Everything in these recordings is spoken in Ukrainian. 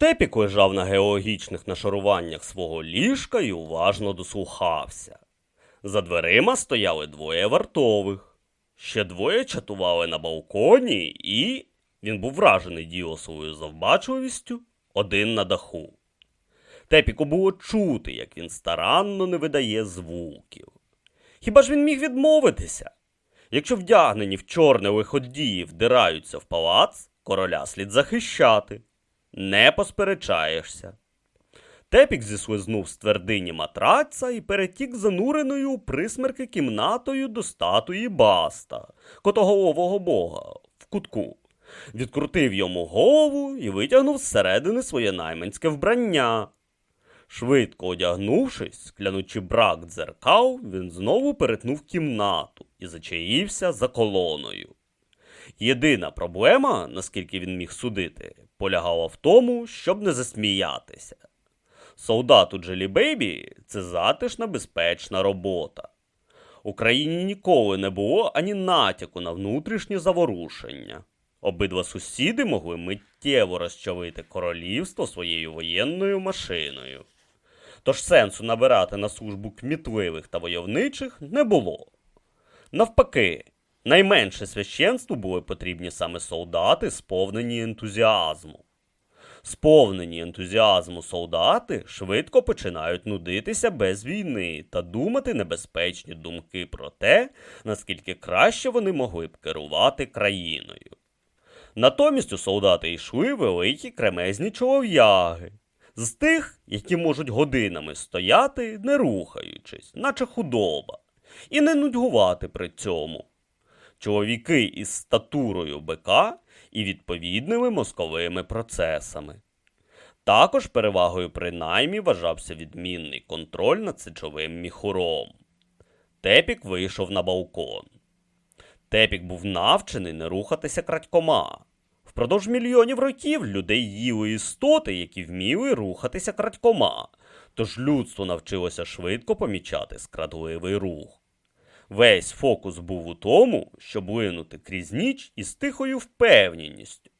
Тепік лежав на геологічних нашаруваннях свого ліжка і уважно дослухався. За дверима стояли двоє вартових. Ще двоє чатували на балконі, і він був вражений діосовою завбачливістю один на даху. Тепіку було чути, як він старанно не видає звуків. Хіба ж він міг відмовитися? Якщо вдягнені в чорне лиходії вдираються в палац, короля слід захищати. Не посперечаєшся. Тепік зіслизнув з твердині матраца і перетік зануреною у присмерки кімнатою до статуї баста, котоголового бога, в кутку. Відкрутив йому голову і витягнув зсередини своє найманське вбрання. Швидко одягнувшись, клянучи брак дзеркал, він знову перетнув кімнату і зачаївся за колоною. Єдина проблема, наскільки він міг судити, полягала в тому, щоб не засміятися. Солдат у Джелі Бейбі це затишна безпечна робота. У країні ніколи не було ані натяку на внутрішні заворушення. Обидва сусіди могли миттєво розчавити королівство своєю воєнною машиною. Тож сенсу набирати на службу кмітливих та войовничих не було. Навпаки, найменше священству були потрібні саме солдати, сповнені ентузіазму. Сповнені ентузіазму солдати швидко починають нудитися без війни та думати небезпечні думки про те, наскільки краще вони могли б керувати країною. Натомість у солдати йшли великі кремезні чолов'яги, з тих, які можуть годинами стояти, не рухаючись, наче худоба, і не нудьгувати при цьому. Чоловіки із статурою бика і відповідними мозковими процесами. Також перевагою принаймні вважався відмінний контроль над сечовим міхуром. Тепік вийшов на балкон. Тепік був навчений не рухатися крадькома. Впродовж мільйонів років людей їли істоти, які вміли рухатися крадькома, тож людство навчилося швидко помічати скрадливий рух. Весь фокус був у тому, щоб линути крізь ніч із тихою впевненістю,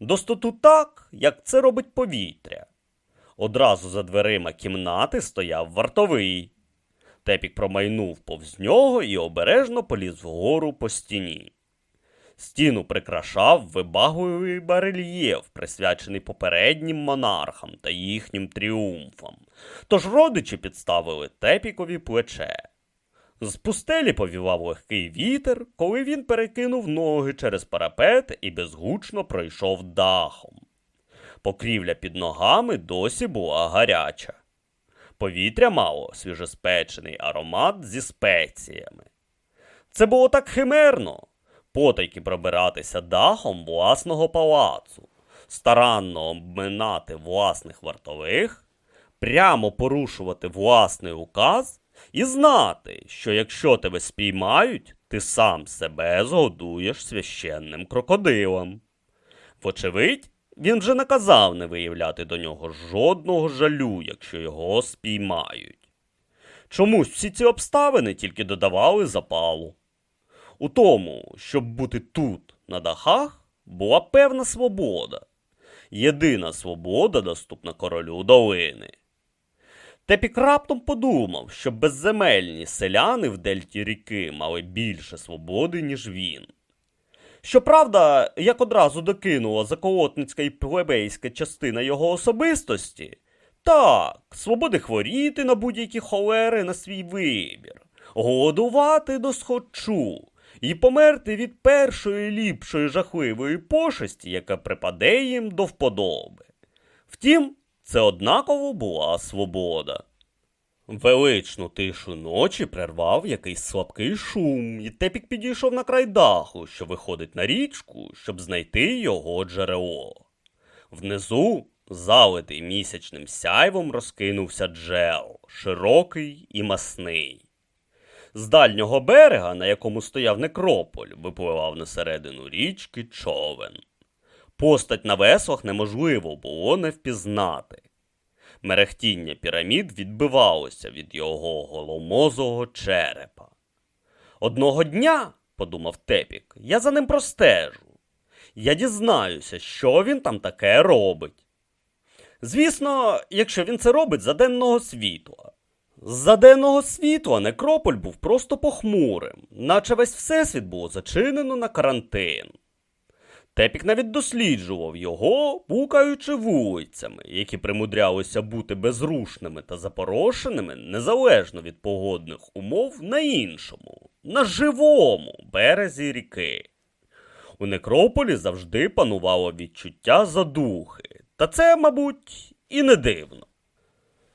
достоту так, як це робить повітря. Одразу за дверима кімнати стояв вартовий. Тепік промайнув повз нього і обережно поліз вгору по стіні. Стіну прикрашав вибагливий барельєф, присвячений попереднім монархам та їхнім тріумфам. Тож родичі підставили тепікові плече. З пустелі повівав легкий вітер, коли він перекинув ноги через парапет і безгучно пройшов дахом. Покрівля під ногами досі була гаряча. Повітря мало свіжоспечений аромат зі спеціями. Це було так химерно потайки пробиратися дахом власного палацу, старанно обминати власних вартових, прямо порушувати власний указ і знати, що якщо тебе спіймають, ти сам себе згодуєш священним крокодилом. Вочевидь, він вже наказав не виявляти до нього жодного жалю, якщо його спіймають. Чомусь всі ці обставини тільки додавали запалу. У тому, щоб бути тут, на дахах, була певна свобода. Єдина свобода, доступна королю долини. Тепік раптом подумав, що безземельні селяни в дельті ріки мали більше свободи, ніж він. Щоправда, як одразу докинула заколотницька і плебейська частина його особистості, так, свободи хворіти на будь-які холери на свій вибір, голодувати до схочу і померти від першої ліпшої жахливої пошесті, яка припаде їм до вподоби. Втім, це однаково була свобода. Величну тишу ночі прервав якийсь слабкий шум, і тепік підійшов на край даху, що виходить на річку, щоб знайти його джерело. Внизу, залитий місячним сяйвом, розкинувся джел, широкий і масний. З дальнього берега, на якому стояв некрополь, випливав на середину річки човен. Постать на веслах неможливо було не впізнати. Мерехтіння пірамід відбивалося від його голомозого черепа. Одного дня, подумав Тепік, я за ним простежу. Я дізнаюся, що він там таке робить. Звісно, якщо він це робить за денного світла. За денного світла некрополь був просто похмурим, наче весь всесвіт було зачинено на карантин. Тепік навіть досліджував його, пукаючи вулицями, які примудрялися бути безрушними та запорошеними незалежно від погодних умов на іншому, на живому березі ріки. У некрополі завжди панувало відчуття задухи, та це, мабуть, і не дивно.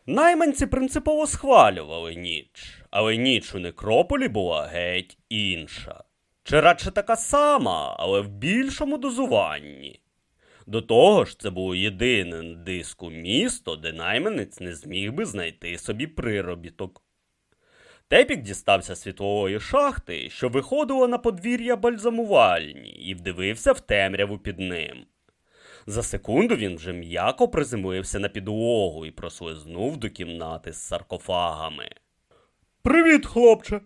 Найманці принципово схвалювали ніч, але ніч у некрополі була геть інша. Чи радше така сама, але в більшому дозуванні. До того ж, це було єдине диску місто, де найманець не зміг би знайти собі приробіток. Тепік дістався світлової шахти, що виходила на подвір'я бальзамувальні, і вдивився в темряву під ним. За секунду він вже м'яко приземлився на підлогу і прослизнув до кімнати з саркофагами. Привіт, хлопче.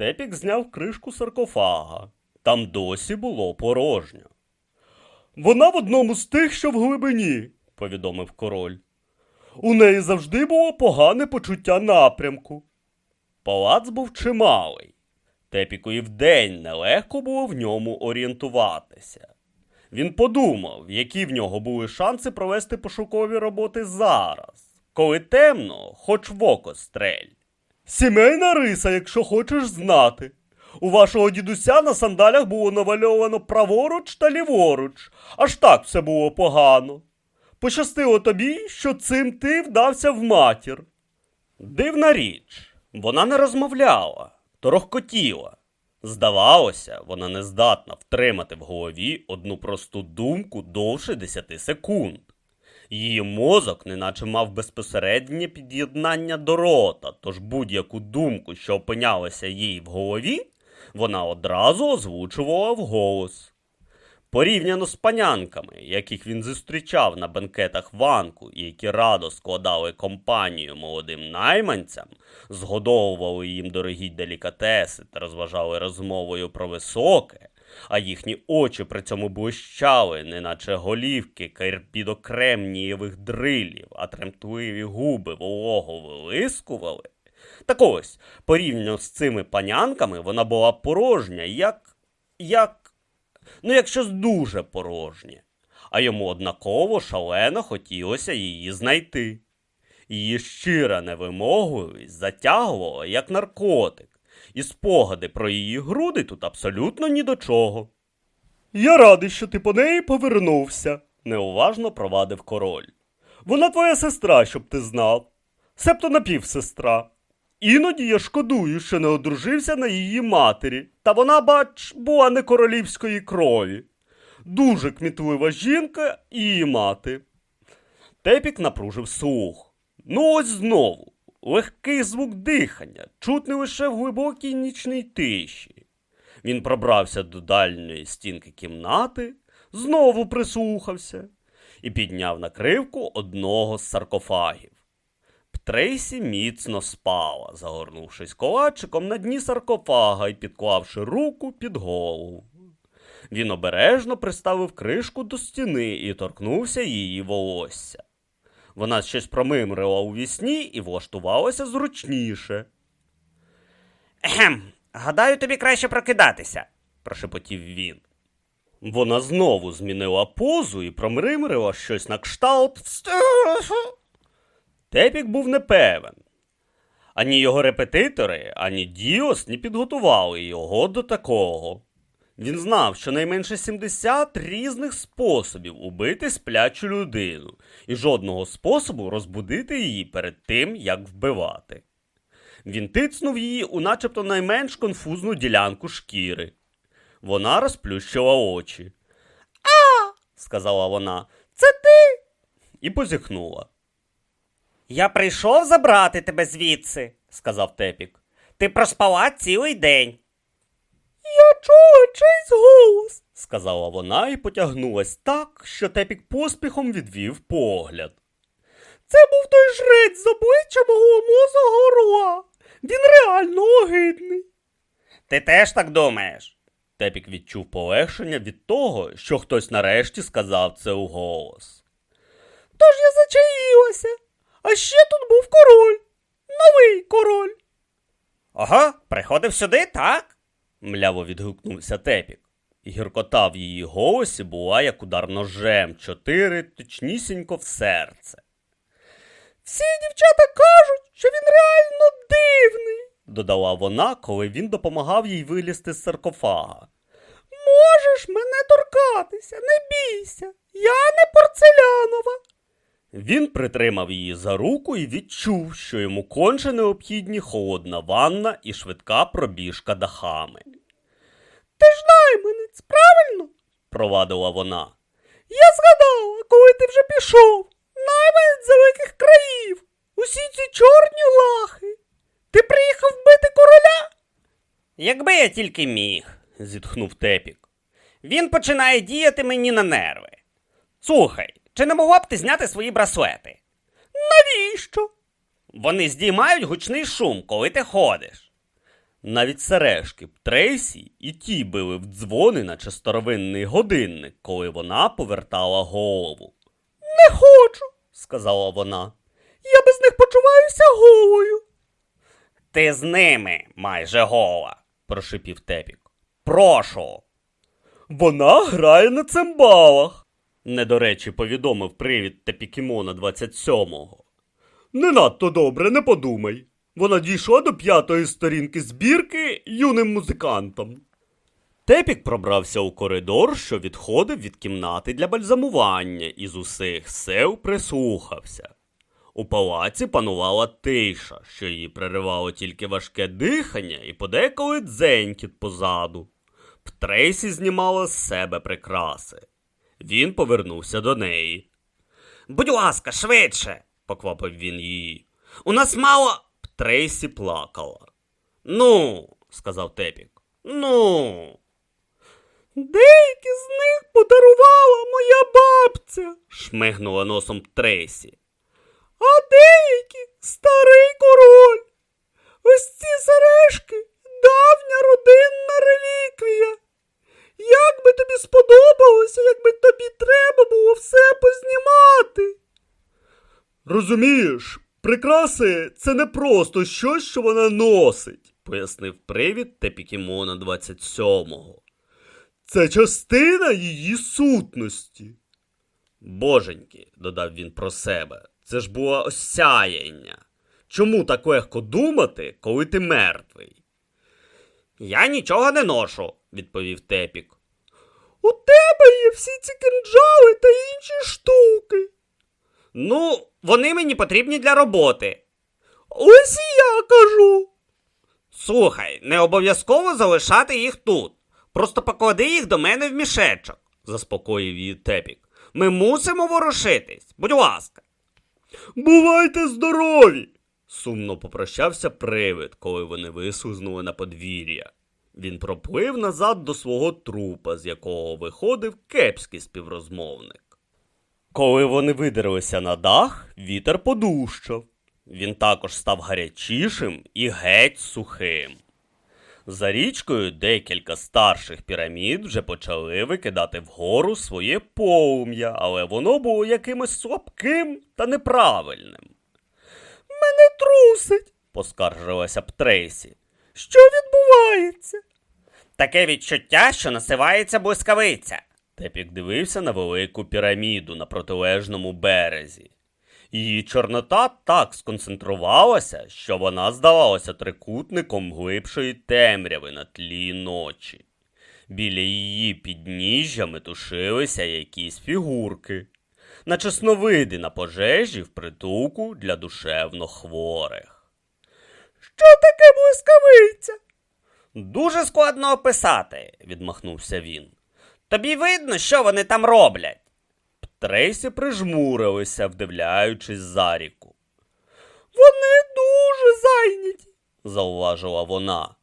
Тепік зняв кришку саркофага. Там досі було порожньо. Вона в одному з тих, що в глибині, повідомив король. У неї завжди було погане почуття напрямку. Палац був чималий. Тепіку і вдень нелегко було в ньому орієнтуватися. Він подумав, які в нього були шанси провести пошукові роботи зараз, коли темно, хоч в око стрель. Сімейна риса, якщо хочеш знати. У вашого дідуся на сандалях було навальовано праворуч та ліворуч, аж так все було погано. Пощастило тобі, що цим ти вдався в матір. Дивна річ, вона не розмовляла, торохкотіла. Здавалося, вона не здатна втримати в голові одну просту думку довше 10 секунд. Її мозок неначе мав безпосереднє під'єднання до рота, тож будь-яку думку, що опинялася їй в голові, вона одразу озвучувала вголос. Порівняно з панянками, яких він зустрічав на бенкетах ванку і які радо складали компанію молодим найманцям, згодовували їм дорогі делікатеси та розважали розмовою про високе, а їхні очі при цьому блищали, неначе голівки карпідокремнієвих дрилів, а тремтливі губи волого вилискували. Так ось, порівняно з цими панянками, вона була порожня, як. як. ну, як щось дуже порожнє, а йому однаково шалено хотілося її знайти. Її щира невимогливість затягувала, як наркотик, і спогади про її груди тут абсолютно ні до чого. Я радий, що ти по неї повернувся, неуважно провадив король. Вона твоя сестра, щоб ти знав, себто напівсестра. Іноді я шкодую, що не одружився на її матері, та вона, бач, була не королівської крові. Дуже кмітлива жінка і її мати. Тепік напружив слух. Ну, ось знову. Легкий звук дихання, чутний лише в глибокій нічній тиші. Він пробрався до дальньої стінки кімнати, знову прислухався і підняв накривку одного з саркофагів. Трейсі міцно спала, загорнувшись колачиком на дні саркофага і підклавши руку під голову. Він обережно приставив кришку до стіни і торкнувся її волосся. Вона щось промимрила у вісні і влаштувалася зручніше. Ехем, гадаю, тобі краще прокидатися, прошепотів він. Вона знову змінила позу і промримрила щось на кшталт. Тепік був непевен. Ані його репетитори, ані Діос не підготували його до такого. Він знав, що найменше 70 різних способів убити сплячу людину і жодного способу розбудити її перед тим, як вбивати. Він тицнув її у начебто найменш конфузну ділянку шкіри. Вона розплющила очі. А, сказала вона, це ти? І позіхнула. Я прийшов забрати тебе звідси, сказав Тепік. Ти проспала цілий день. Я чула чийсь голос, сказала вона і потягнулась так, що Тепік поспіхом відвів погляд. Це був той жрець з обличчя мого мозого горла. Він реально огидний. Ти теж так думаєш? Тепік відчув полегшення від того, що хтось нарешті сказав це у голос. Тож я за чий А ще тут був король. Новий король. Ага, приходив сюди, так? Мляво відгукнувся Тепік. Гіркота в її голосі була, як удар ножем, чотири точнісінько в серце. Всі дівчата кажуть, що він реально дивний, додала вона, коли він допомагав їй вилізти з саркофага. Можеш мене торкатися, не бійся, я не порцелянова. Він притримав її за руку і відчув, що йому конче необхідні холодна ванна і швидка пробіжка дахами. Ти ж найманець, правильно? провадила вона. Я згадала, коли ти вже пішов. Найманець з далеких країв. Усі ці чорні лахи. Ти приїхав вбити короля? Якби я тільки міг, зітхнув Тепік. Він починає діяти мені на нерви. Слухай, чи не могла б ти зняти свої браслети? Навіщо? Вони здіймають гучний шум, коли ти ходиш. Навіть сережки б Трейсі і ті били в дзвони, наче старовинний годинник, коли вона повертала голову. Не хочу, сказала вона. Я без них почуваюся голою. Ти з ними майже гола, прошипів Тепік. Прошу. Вона грає на цимбалах, не до речі, повідомив привід Тепікімона 27-го. Не надто добре, не подумай. Вона дійшла до п'ятої сторінки збірки юним музикантам. Тепік пробрався у коридор, що відходив від кімнати для бальзамування, і з усіх сил прислухався. У палаці панувала тиша, що її переривало тільки важке дихання і подеколи дзенькіт позаду. В Трейсі знімала з себе прикраси. Він повернувся до неї. Будь ласка, швидше, поквапив він її. У нас мало. Трейсі плакала. Ну, сказав Тепік. Ну. Деякі з них подарувала моя бабця, шмигнула носом Трейсі. А деякі старий король. Ось ці сережки давня родинна реліквія. Як би тобі сподобалося, якби тобі треба було все познімати? Розумієш, прикраси це не просто щось, що вона носить, пояснив привід Тепікімона 27-го. Це частина її сутності. Боженьки, додав він про себе, це ж було осяяння. Чому так легко думати, коли ти мертвий? Я нічого не ношу, відповів Тепік. У тебе є всі ці кинджали та інші штуки. Ну, вони мені потрібні для роботи. Ось і я кажу. Слухай, не обов'язково залишати їх тут. Просто поклади їх до мене в мішечок, заспокоїв її Тепік. Ми мусимо ворушитись, будь ласка. Бувайте здорові! сумно попрощався привид, коли вони вислизнули на подвір'я. Він проплив назад до свого трупа, з якого виходив кепський співрозмовник. Коли вони видерлися на дах, вітер подущав. Він також став гарячішим і геть сухим. За річкою декілька старших пірамід вже почали викидати вгору своє полум'я, але воно було якимось слабким та неправильним. Мене трусить, поскаржилася б Трейсі. Що відбувається? Таке відчуття, що насивається блискавиця. Тепік дивився на велику піраміду на протилежному березі. Її чорнота так сконцентрувалася, що вона здавалася трикутником глибшої темряви на тлі ночі. Біля її підніжжя метушилися якісь фігурки, наче сновиди на пожежі в притулку для душевно хворих. Що таке блискавиця? Дуже складно описати, відмахнувся він. Тобі видно, що вони там роблять. Трейсі прижмурилися, вдивляючись за ріку. Вони дуже зайняті, зауважила вона.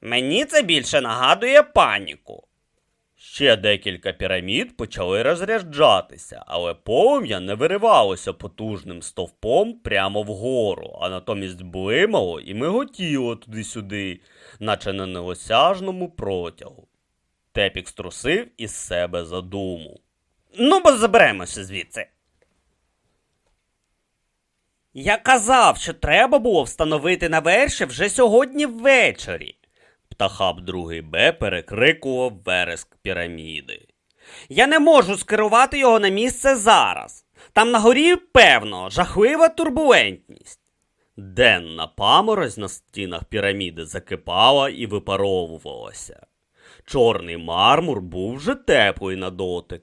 Мені це більше нагадує паніку. Ще декілька пірамід почали розряджатися, але полум'я не виривалося потужним стовпом прямо вгору, а натомість блимало і миготіло туди-сюди, наче на неосяжному протягу. Тепік струсив із себе задуму. Ну, бо заберемося звідси. Я казав, що треба було встановити наверші вже сьогодні ввечері. Птахаб другий Б перекрикував вереск піраміди. Я не можу скерувати його на місце зараз. Там на горі, певно, жахлива турбулентність. Денна паморозь на стінах піраміди закипала і випаровувалася. Чорний мармур був вже теплий на дотик.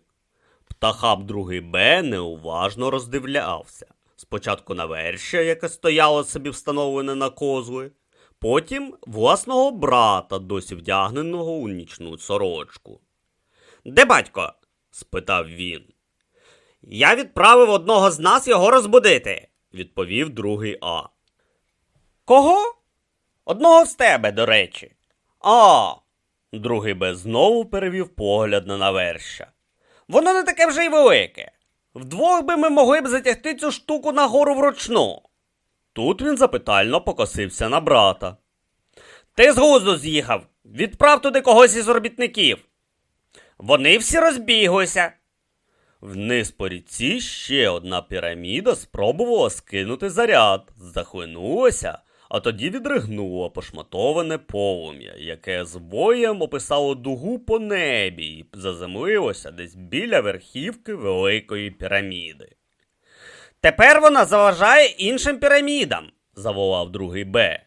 Птахаб другий Б неуважно роздивлявся. Спочатку навершя, яке стояло собі встановлене на козли, потім власного брата, досі вдягненого у нічну сорочку. Де батько? спитав він. Я відправив одного з нас його розбудити, відповів другий А. Кого? Одного з тебе, до речі. А. Другий Б знову перевів погляд на наверща. Воно не таке вже й велике. Вдвох би ми могли б затягти цю штуку нагору вручну. Тут він запитально покосився на брата. Ти з глузду з'їхав. Відправ туди когось із робітників. Вони всі розбіглися. Вниз по ріці ще одна піраміда спробувала скинути заряд, захлинулася, а тоді відригнула пошматоване полум'я, яке з боєм описало дугу по небі і заземлилося десь біля верхівки великої піраміди. Тепер вона заважає іншим пірамідам, заволав другий Б.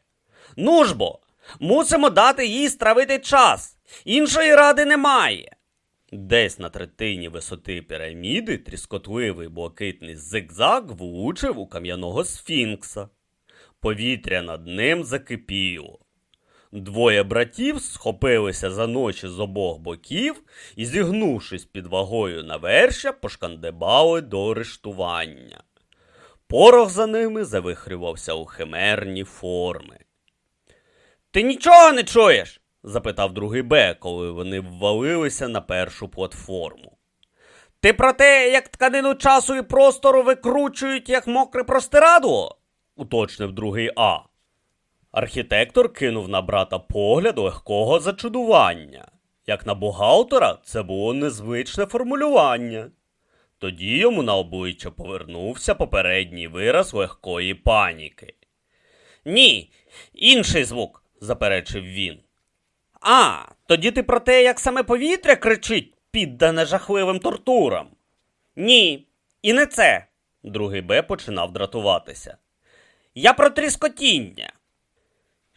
Ну ж бо, мусимо дати їй стравити час. Іншої ради немає. Десь на третині висоти піраміди тріскотливий блакитний зигзаг влучив у кам'яного сфінкса. Повітря над ним закипіло. Двоє братів схопилися за ночі з обох боків і, зігнувшись під вагою навершя, пошкандибали до арештування. Порох за ними завихрювався у химерні форми. Ти нічого не чуєш? запитав другий Б, коли вони ввалилися на першу платформу. Ти про те, як тканину часу і простору викручують, як мокре простирадло? Уточнив другий А. Архітектор кинув на брата погляд легкого зачудування. Як на бухгалтера, це було незвичне формулювання. Тоді йому на обличчя повернувся попередній вираз легкої паніки. Ні, інший звук, заперечив він. А, тоді ти про те, як саме повітря кричить, піддане жахливим тортурам. Ні, і не це. Другий Б починав дратуватися. Я про тріскотіння.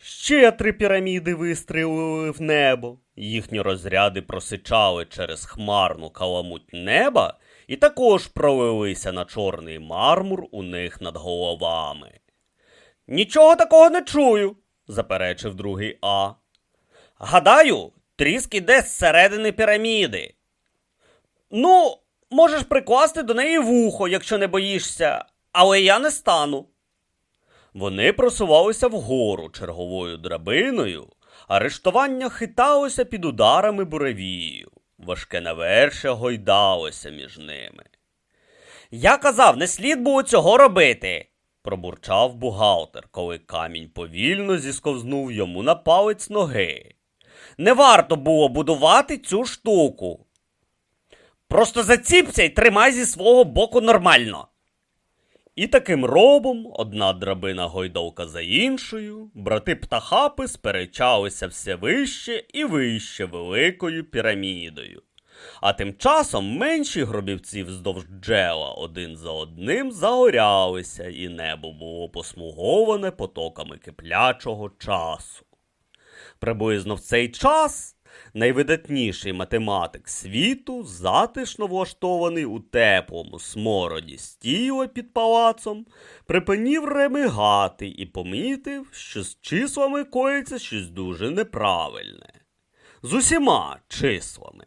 Ще три піраміди вистрілили в небо. Їхні розряди просичали через хмарну каламуть неба і також пролилися на чорний мармур у них над головами. Нічого такого не чую, заперечив другий А. Гадаю, тріск іде зсередини піраміди. Ну, можеш прикласти до неї вухо, якщо не боїшся, але я не стану. Вони просувалися вгору черговою драбиною, арештування хиталося під ударами буревію. Важке навершя гойдалося між ними. Я казав, не слід було цього робити, пробурчав бухгалтер, коли камінь повільно зісковзнув йому на палець ноги. Не варто було будувати цю штуку. Просто заціпся і тримай зі свого боку нормально. І таким робом одна драбина гойдовка за іншою, брати птахапи сперечалися все вище і вище великою пірамідою. А тим часом менші гробівці вздовж джела один за одним загорялися, і небо було посмуговане потоками киплячого часу. Приблизно в цей час найвидатніший математик світу, затишно влаштований у теплому смороді стіла під палацом, припинів ремигати і помітив, що з числами коїться щось дуже неправильне. З усіма числами.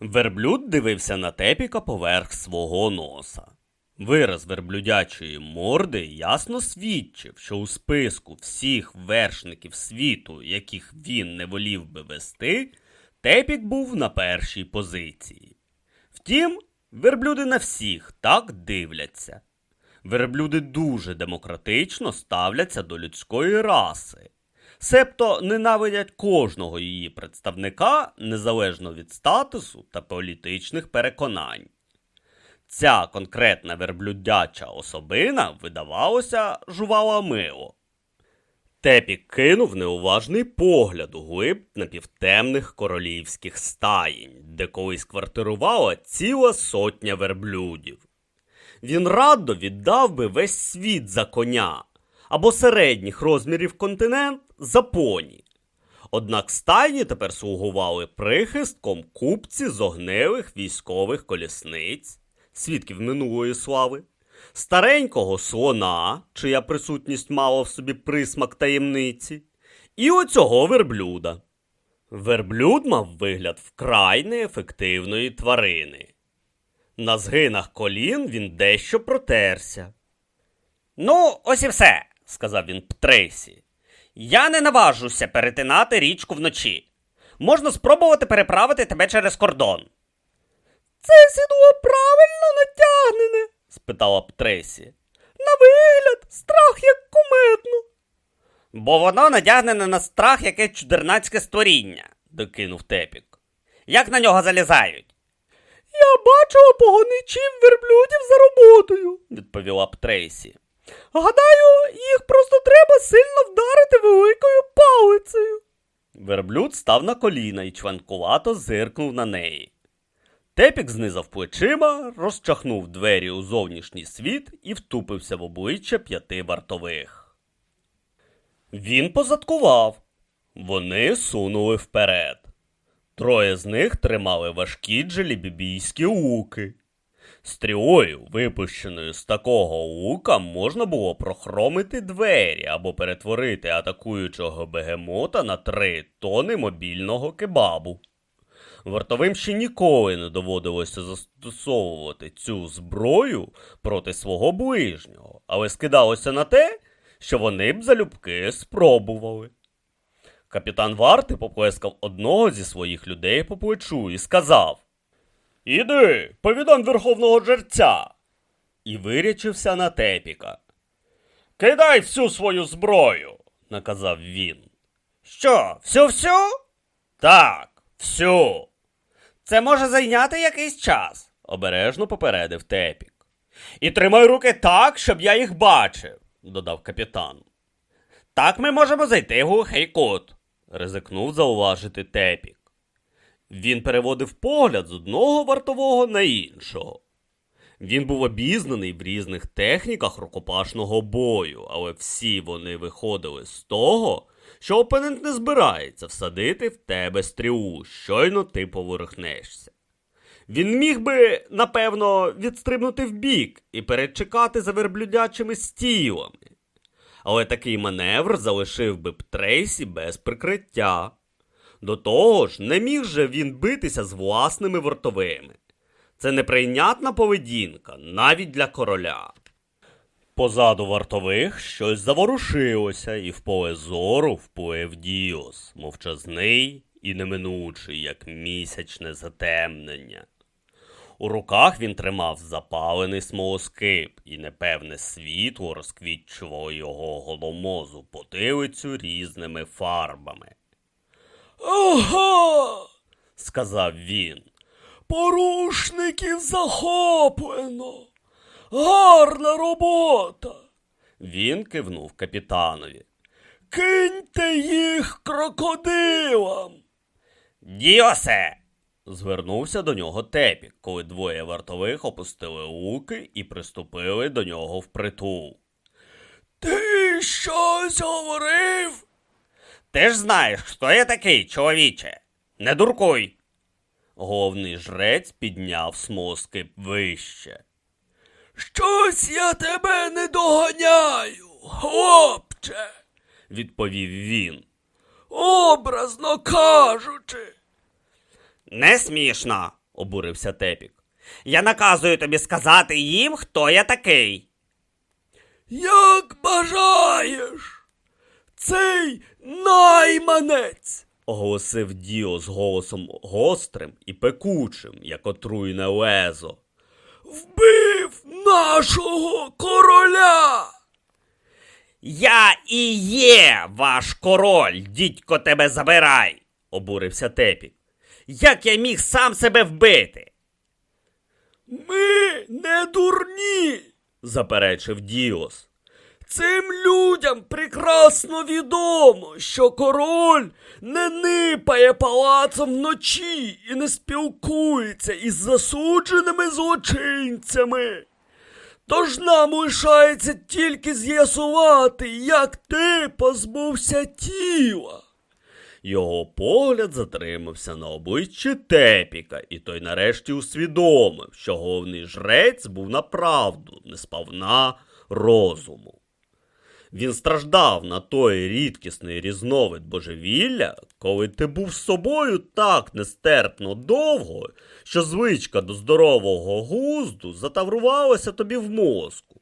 Верблюд дивився на тепіка поверх свого носа. Вираз верблюдячої морди ясно свідчив, що у списку всіх вершників світу, яких він не волів би вести, Тепік був на першій позиції. Втім, верблюди на всіх так дивляться. Верблюди дуже демократично ставляться до людської раси, себто ненавидять кожного її представника незалежно від статусу та політичних переконань. Ця конкретна верблюдяча особина, видавалося, жувала мило. Тепік кинув неуважний погляд у глиб напівтемних королівських стаїнь, де колись квартирувала ціла сотня верблюдів. Він радо віддав би весь світ за коня або середніх розмірів континент за поні. Однак стайні тепер слугували прихистком купці з огнилих військових колісниць, свідків минулої слави, старенького слона, чия присутність мала в собі присмак таємниці, і оцього верблюда. Верблюд мав вигляд вкрай неефективної тварини. На згинах колін він дещо протерся. Ну, ось і все, сказав він Птрейсі. Я не наважуся перетинати річку вночі. Можна спробувати переправити тебе через кордон. Це сідло правильно натягнене? спитала Птресі. На вигляд, страх як куметно. Бо воно надягнене на страх яке чудернацьке створіння, докинув Тепік. Як на нього залізають? Я бачила погоничів верблюдів за роботою, відповіла Птрейсі. Гадаю, їх просто треба сильно вдарити великою палицею. Верблюд став на коліна і чванкувато зиркнув на неї. Тепік знизав плечима, розчахнув двері у зовнішній світ і втупився в обличчя п'яти вартових. Він позадкував. Вони сунули вперед. Троє з них тримали важкі джелібібійські луки. Стрілою, випущеною з такого лука, можна було прохромити двері або перетворити атакуючого бегемота на три тони мобільного кебабу. Вартовим ще ніколи не доводилося застосовувати цю зброю проти свого ближнього, але скидалося на те, що вони б залюбки спробували. Капітан варти поплескав одного зі своїх людей по плечу і сказав Іди, повідом верховного жерця. І вирячився на тепіка. Кидай всю свою зброю, наказав він. Що, всю всю? Так, всю. Це може зайняти якийсь час, обережно попередив тепік. І тримай руки так, щоб я їх бачив, додав капітан. Так ми можемо зайти в глухий кут, ризикнув зауважити тепік. Він переводив погляд з одного вартового на іншого. Він був обізнаний в різних техніках рукопашного бою, але всі вони виходили з того, що опонент не збирається всадити в тебе стрілу, щойно ти поверхнешся. Він міг би, напевно, відстрибнути вбік і перечекати за верблюдячими стілами. Але такий маневр залишив би б Трейсі без прикриття. До того ж, не міг же він битися з власними вартовими. Це неприйнятна поведінка навіть для короля. Позаду вартових щось заворушилося, і в поле зору вплив Діос, мовчазний і неминучий, як місячне затемнення. У руках він тримав запалений смолоскип, і непевне світло розквітчувало його голомозу потилицю різними фарбами. Ага, сказав він. Порушників захоплено. Гарна робота. Він кивнув капітанові. Киньте їх крокодилам. Діосе. звернувся до нього тепік, коли двоє вартових опустили луки і приступили до нього впритул. Ти щось говорив? Ти ж знаєш, хто я такий, чоловіче. Не дуркуй. Головний жрець підняв смоскип вище. Щось я тебе не доганяю, хлопче, відповів він. Образно кажучи. Не смішно, обурився Тепік. Я наказую тобі сказати їм, хто я такий. Як бажаєш, цей найманець, оголосив Діо з голосом гострим і пекучим, як отруйне лезо. Вбив нашого короля. Я і є ваш король, дідько тебе забирай, обурився Тепік. Як я міг сам себе вбити? Ми не дурні, заперечив Діос. Цим людям прекрасно відомо, що король не нипає палацом вночі і не спілкується із засудженими злочинцями. Тож нам лишається тільки з'ясувати, як ти позбувся тіла. Його погляд затримався на обличчі Тепіка, і той нарешті усвідомив, що головний жрець був направду несповна розуму. Він страждав на той рідкісний різновид божевілля, коли ти був з собою так нестерпно довго, що звичка до здорового глузду затаврувалася тобі в мозку.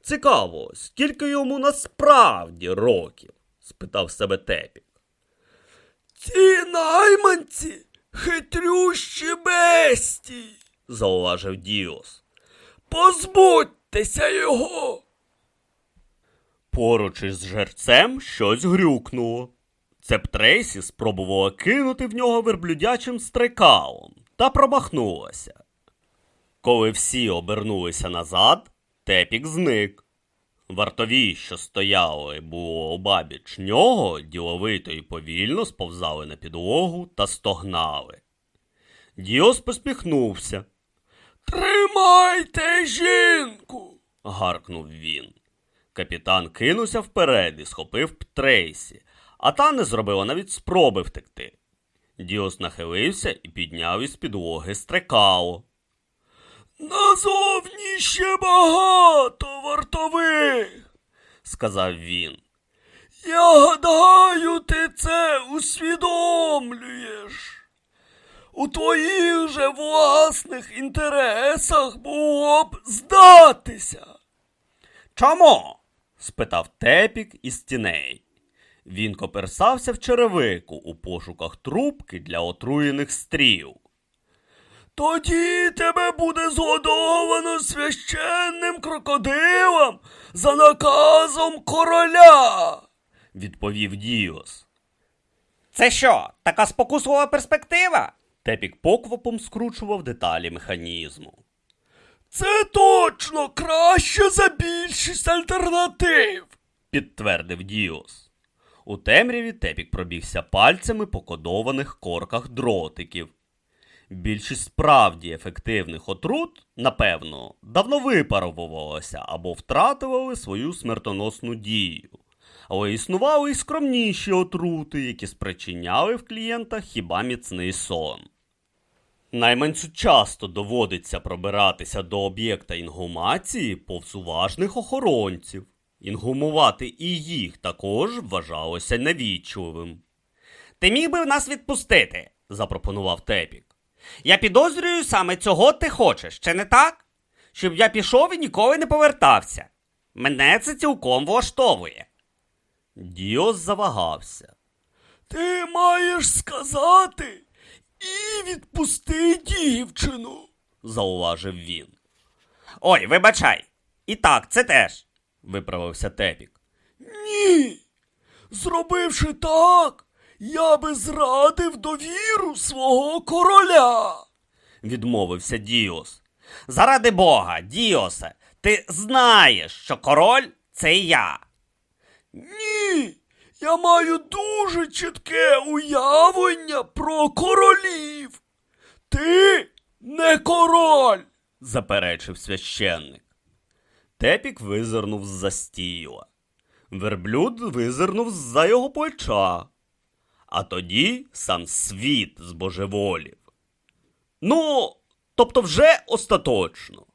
Цікаво, скільки йому насправді років? спитав себе Тепік. Ці найманці хитрющі бестії, зауважив Діос. Позбудьтеся його. Поруч із жерцем щось грюкнуло. Цеп Трейсі спробувала кинути в нього верблюдячим стрекалом та промахнулася. Коли всі обернулися назад, тепік зник. Вартові, що стояли, було обабіч нього, діловито і повільно сповзали на підлогу та стогнали. Діос посміхнувся. Тримайте жінку. гаркнув він. Капітан кинувся вперед і схопив Трейсі, а та не зробила навіть спроби втекти. Діос нахилився і підняв із підлоги стрекало. Назовні ще багато вартових, сказав він. Я гадаю, ти це усвідомлюєш. У твоїх же власних інтересах було б здатися. Чому? Спитав тепік із тіней. Він коперсався в черевику у пошуках трубки для отруєних стріл. Тоді тебе буде згодовано священним крокодилом за наказом короля, відповів Діос. Це що, така спокуслива перспектива? Тепік поквапом скручував деталі механізму. Це точно краще за більшість альтернатив, підтвердив Діос. У темряві Тепік пробігся пальцями по кодованих корках дротиків. Більшість справді ефективних отрут, напевно, давно випарувалося або втратували свою смертоносну дію. Але існували й скромніші отрути, які спричиняли в клієнтах хіба міцний сон. Найманцю часто доводиться пробиратися до об'єкта інгумації повз уважних охоронців. Інгумувати і їх також вважалося навічливим. Ти міг би нас відпустити, запропонував Тепік. Я підозрюю, саме цього ти хочеш, чи не так? Щоб я пішов і ніколи не повертався. Мене це цілком влаштовує. Діос завагався. Ти маєш сказати: і відпусти дівчину, зауважив він. Ой, вибачай. І так, це теж, виправився Теппік. Ні. Зробивши так, я би зрадив довіру свого короля, відмовився Діос. Заради Бога, Діосе, ти знаєш, що король це я. Ні, я маю дуже чітке уявлення про королів. Ти не король, заперечив священник. Тепік визирнув з-за стіла. Верблюд визирнув з-за його плеча. А тоді сам світ збожеволів. Ну, тобто вже остаточно.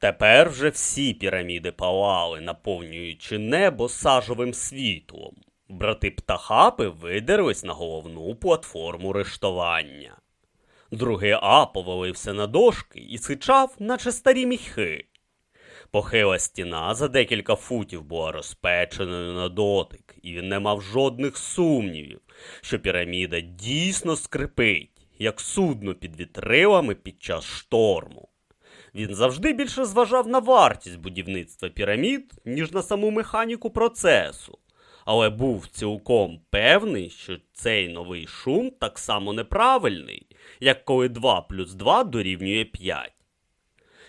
Тепер вже всі піраміди палали, наповнюючи небо сажовим світлом. Брати птахапи видерлись на головну платформу рештування. Другий А повалився на дошки і сичав, наче старі міхи. Похила стіна за декілька футів була розпеченою на дотик, і він не мав жодних сумнівів, що піраміда дійсно скрипить, як судно під вітрилами під час шторму. Він завжди більше зважав на вартість будівництва пірамід, ніж на саму механіку процесу, але був цілком певний, що цей новий шум так само неправильний, як коли 2 плюс 2 дорівнює 5.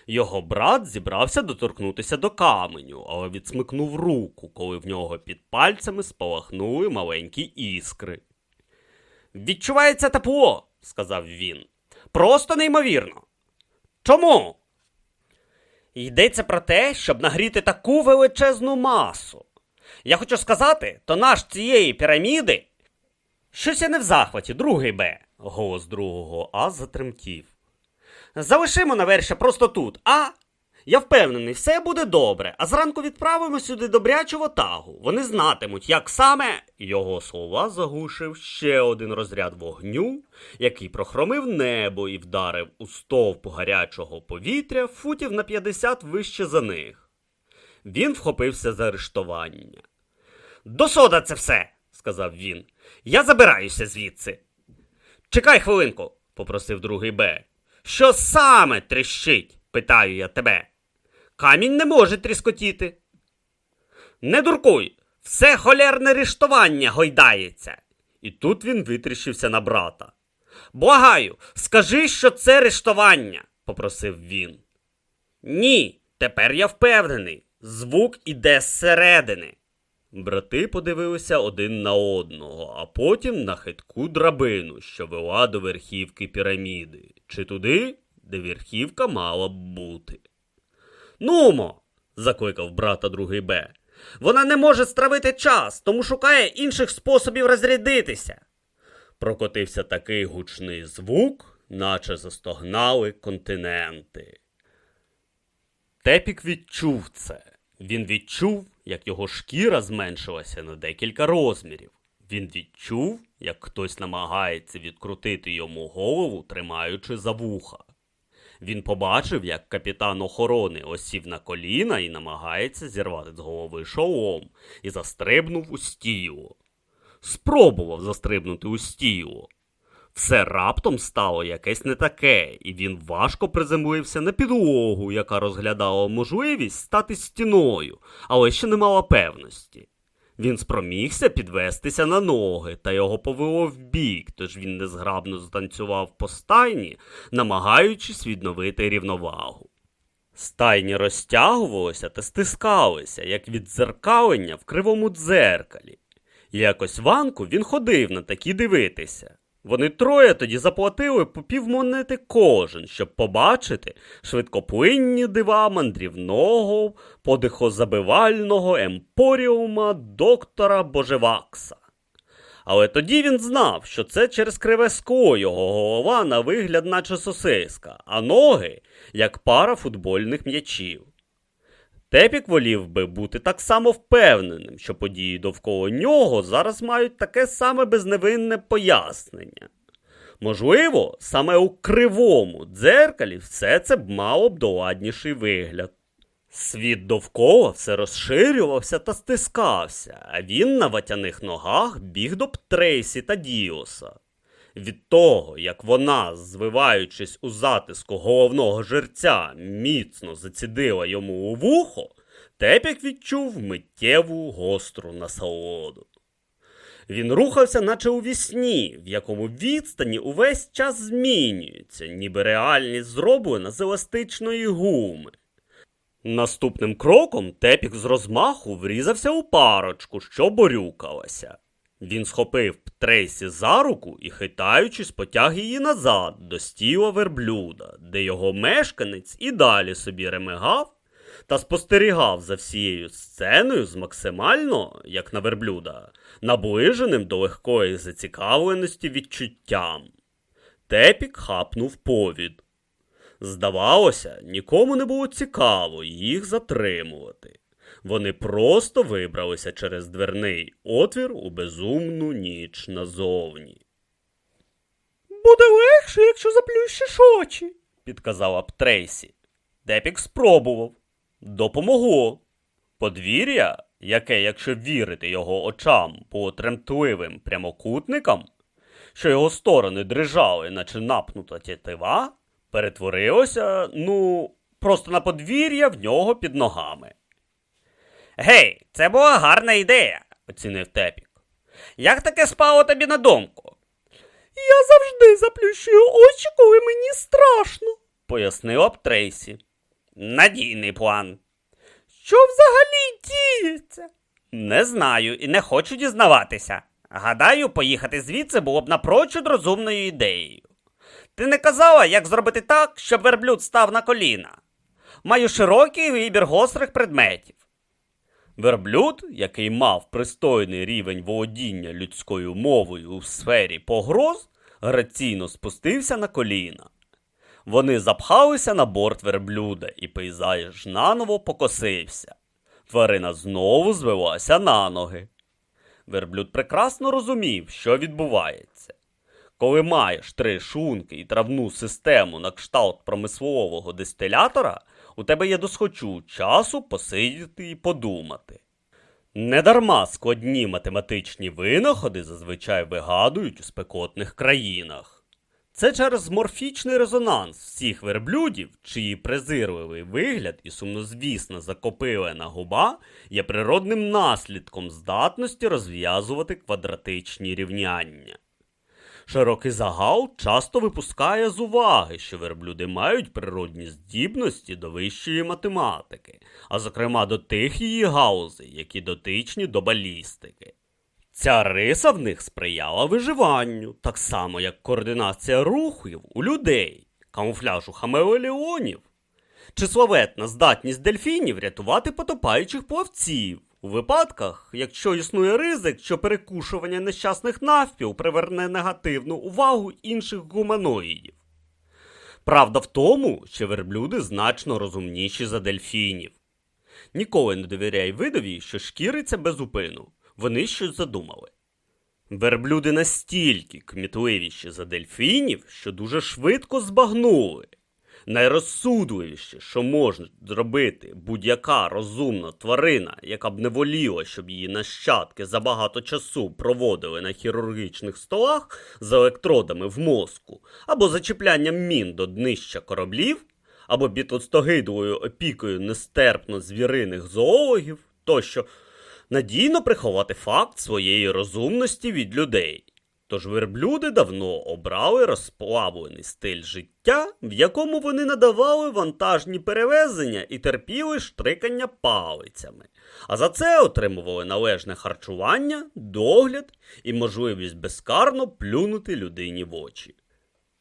Його брат зібрався доторкнутися до каменю, але відсмикнув руку, коли в нього під пальцями спалахнули маленькі іскри. Відчувається тепло, сказав він. Просто неймовірно. Чому? Йдеться про те, щоб нагріти таку величезну масу. Я хочу сказати, то наш цієї піраміди. Щось я не в захваті, другий Б. Голос другого А затремтів. Залишимо наверше просто тут, а? Я впевнений, все буде добре, а зранку відправимо сюди добрячу ватагу. Вони знатимуть, як саме. Його слова заглушив ще один розряд вогню, який прохромив небо і вдарив у стовп гарячого повітря футів на 50 вище за них. Він вхопився за арештування. Досода це все, сказав він. Я забираюся звідси. Чекай хвилинку, попросив другий Б. Що саме тріщить? Питаю я тебе. Камінь не може тріскотіти. Не дуркуй, все холерне рештування гойдається. І тут він витріщився на брата. Благаю, скажи, що це рештування, попросив він. Ні, тепер я впевнений. Звук іде зсередини. Брати подивилися один на одного, а потім на хитку драбину, що вела до верхівки піраміди, чи туди, де верхівка мала б бути. Нумо, закликав брата другий Б. Вона не може стравити час, тому шукає інших способів розрядитися. Прокотився такий гучний звук, наче застогнали континенти. Тепік відчув це. Він відчув, як його шкіра зменшилася на декілька розмірів. Він відчув, як хтось намагається відкрутити йому голову, тримаючи за вуха. Він побачив, як капітан охорони осів на коліна і намагається зірвати з голови шолом, і застрибнув у стіло. Спробував застрибнути у стіло. Все раптом стало якесь не таке, і він важко приземлився на підлогу, яка розглядала можливість стати стіною, але ще не мала певності. Він спромігся підвестися на ноги, та його повело вбік, тож він незграбно затанцював по стайні, намагаючись відновити рівновагу. Стайні розтягувалися та стискалися, як від дзеркалення в кривому дзеркалі. Якось ванку він ходив на такі дивитися. Вони троє тоді заплатили по півмонети кожен, щоб побачити швидкоплинні дива мандрівного, подихозабивального емпоріума доктора Божевакса. Але тоді він знав, що це через криве скло його голова на вигляд, наче сосиска, а ноги як пара футбольних м'ячів. Тепік волів би бути так само впевненим, що події довкола нього зараз мають таке саме безневинне пояснення. Можливо, саме у кривому дзеркалі все це б мало б доладніший вигляд. Світ довкола все розширювався та стискався, а він на ватяних ногах біг до Птрейсі та Діоса. Від того, як вона, звиваючись у затиску головного жерця, міцно зацідила йому у вухо, тепік відчув миттєву гостру насолоду. Він рухався, наче у вісні, в якому відстані увесь час змінюється, ніби реальність зроблена з еластичної гуми. Наступним кроком тепік з розмаху врізався у парочку, що борюкалася. Він схопив Трейсі за руку і, хитаючись, потяг її назад до стіла верблюда, де його мешканець і далі собі ремигав та спостерігав за всією сценою з максимально, як на верблюда, наближеним до легкої зацікавленості відчуттям. Тепік хапнув повід. Здавалося, нікому не було цікаво їх затримувати. Вони просто вибралися через дверний отвір у безумну ніч назовні. Буде легше, якщо заплющиш очі, підказала Птрейсі. Теппік спробував. Допомогло. Подвір'я, яке, якщо вірити його очам, було тремтливим прямокутником, що його сторони дрижали, наче напнута тятива, перетворилося, ну, просто на подвір'я в нього під ногами. Гей, це була гарна ідея, оцінив Тепік. Як таке спало тобі на думку? Я завжди заплющую очі, коли мені страшно, пояснила б Трейсі. Надійний план. Що взагалі діється? Не знаю і не хочу дізнаватися. Гадаю, поїхати звідси було б напрочуд розумною ідеєю. Ти не казала, як зробити так, щоб верблюд став на коліна. Маю широкий вибір гострих предметів. Верблюд, який мав пристойний рівень володіння людською мовою у сфері погроз, граційно спустився на коліна. Вони запхалися на борт верблюда, і пейзаж наново покосився. Тварина знову звелася на ноги. Верблюд прекрасно розумів, що відбувається. Коли маєш три шунки і травну систему на кшталт промислового дистилятора, у тебе є досхочу часу посидіти і подумати. Недарма складні математичні винаходи зазвичай вигадують у спекотних країнах. Це через морфічний резонанс всіх верблюдів, чиї презирливий вигляд і сумнозвісна закопилена губа є природним наслідком здатності розв'язувати квадратичні рівняння. Широкий загал часто випускає з уваги, що верблюди мають природні здібності до вищої математики, а зокрема до тих її гаузей, які дотичні до балістики. Ця риса в них сприяла виживанню, так само як координація рухів у людей, камуфляжу хамелеонів, чи славетна здатність дельфінів рятувати потопаючих плавців у випадках, якщо існує ризик, що перекушування нещасних навпіл приверне негативну увагу інших гуманоїдів. Правда в тому, що верблюди значно розумніші за дельфінів. Ніколи не довіряй видові, що шкіриться без упину. Вони щось задумали. Верблюди настільки кмітливіші за дельфінів, що дуже швидко збагнули. Найрозсудливіше, що може зробити будь-яка розумна тварина, яка б не воліла, щоб її нащадки забагато часу проводили на хірургічних столах з електродами в мозку, або зачіплянням мін до днища кораблів, або під опікою нестерпно звіриних зоологів, тощо надійно приховати факт своєї розумності від людей. Тож верблюди давно обрали розплавлений стиль життя, в якому вони надавали вантажні перевезення і терпіли штрикання палицями, а за це отримували належне харчування, догляд і можливість безкарно плюнути людині в очі.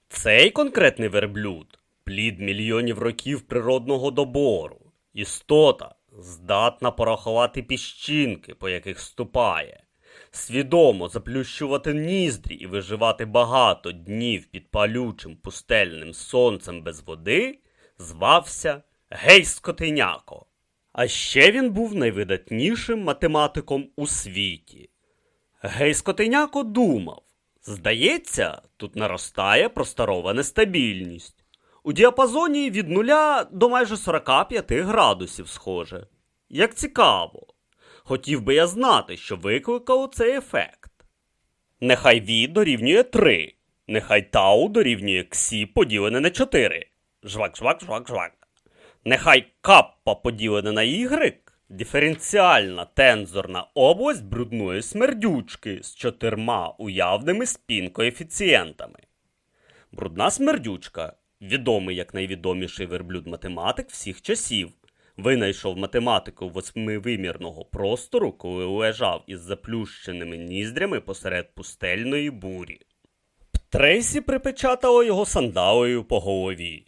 Цей конкретний верблюд плід мільйонів років природного добору, істота, здатна порахувати піщинки, по яких ступає, свідомо заплющувати ніздрі і виживати багато днів під палючим пустельним сонцем без води, звався Гей Скотиняко. А ще він був найвидатнішим математиком у світі. Гей Скотиняко думав: здається, тут наростає просторова нестабільність. У діапазоні від нуля до майже 45 градусів схоже. Як цікаво. Хотів би я знати, що викликало цей ефект. Нехай V дорівнює 3. Нехай тау дорівнює ксі поділене на 4. Жвак, жвак, жвак, жвак. Нехай каппа поділене на y диференціальна тензорна область брудної смердючки з чотирма уявними спін-коефіцієнтами. Брудна смердючка відомий як найвідоміший верблюд-математик всіх часів. Винайшов математику восьмивимірного простору, коли лежав із заплющеними ніздрями посеред пустельної бурі. Трейсі припечатало його сандалею по голові.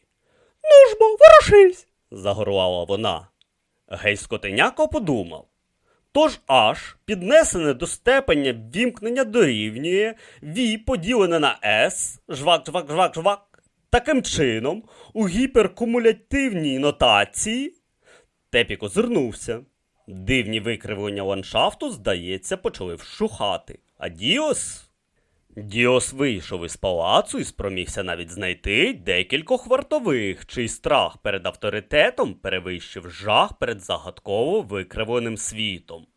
Ну ж бо, ворушись! загорлала вона. Гей скотеняко подумав. Тож аж піднесене до степеня вімкнення дорівнює V поділене на S, жвак, жвак, жвак, жвак. Таким чином, у гіперкумулятивній нотації Тепік озирнувся. Дивні викривлення ландшафту, здається, почали вщухати. А Діос. Діос вийшов із палацу і спромігся навіть знайти декількох вартових, чий страх перед авторитетом перевищив жах перед загадково викривленим світом.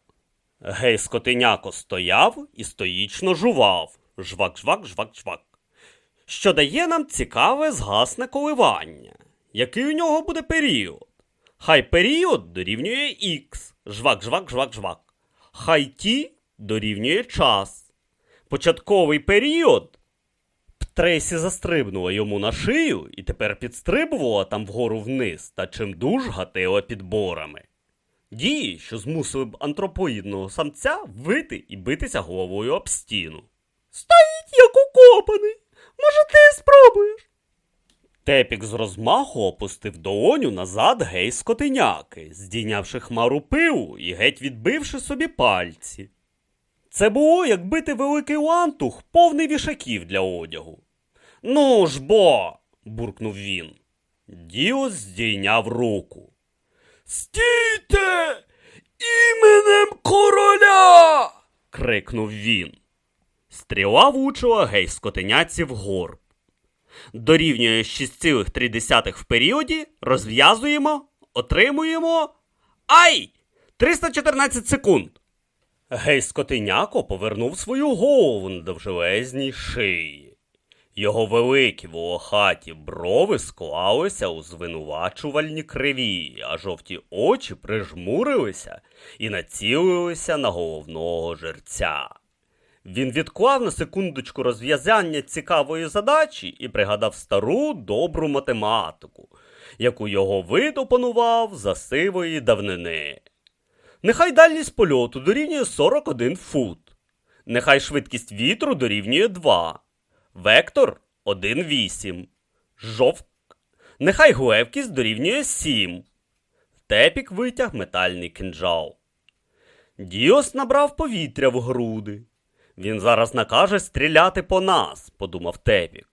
Гей скотиняко стояв і стоїчно жував. Жвак, жвак, жвак, жвак. Що дає нам цікаве згасне коливання. Який у нього буде період? Хай період дорівнює Х. Жвак, жвак, жвак, жвак. Хай Ті дорівнює час. Початковий період Трейсі застрибнула йому на шию і тепер підстрибувала там вгору вниз та чимдуж гатила підборами. Дії, що змусили б антропоїдного самця вити і битися головою об стіну. Стоїть як укопаний. Може, ти спробуєш? Тепік з розмаху опустив долоню назад гей скотиняки, здійнявши хмару пиву і геть відбивши собі пальці. Це було, як бити великий лантух, повний вішаків для одягу. Ну ж бо. буркнув він. Діос здійняв руку. Стійте! Іменем короля. крикнув він. Стріла влучила гей скотиняці в горб. Дорівнює 6,3 в періоді, розв'язуємо, отримуємо. Ай! 314 секунд. Гей скотиняко повернув свою голову на довжелезній шиї. Його великі волохаті брови склалися у звинувачувальні криві, а жовті очі прижмурилися і націлилися на головного жерця. Він відклав на секундочку розв'язання цікавої задачі і пригадав стару добру математику, яку його вид опанував за сивої давнини. Нехай дальність польоту дорівнює 41 фут. Нехай швидкість вітру дорівнює 2. Вектор 1,8. Жовк. Нехай глевкість дорівнює 7. Тепік витяг метальний кинджал. Діос набрав повітря в груди. Він зараз накаже стріляти по нас, подумав Тепік.